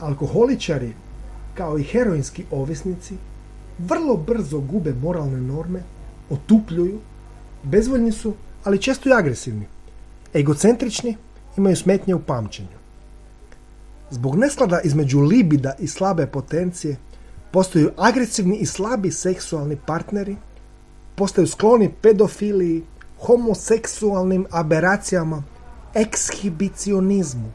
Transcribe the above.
Alkoholičari, kao i heroinski ovisnici, vrlo brzo gube moralne norme, otupljuju, bezvoljni su, ali često i agresivni. Egocentrični imaju smetnje u pamćenju. Zbog nesklada između libida i slabe potencije, postaju agresivni i slabi seksualni partneri, postaju skloni pedofiliji, homoseksualnim aberacijama, ekshibicionizmu,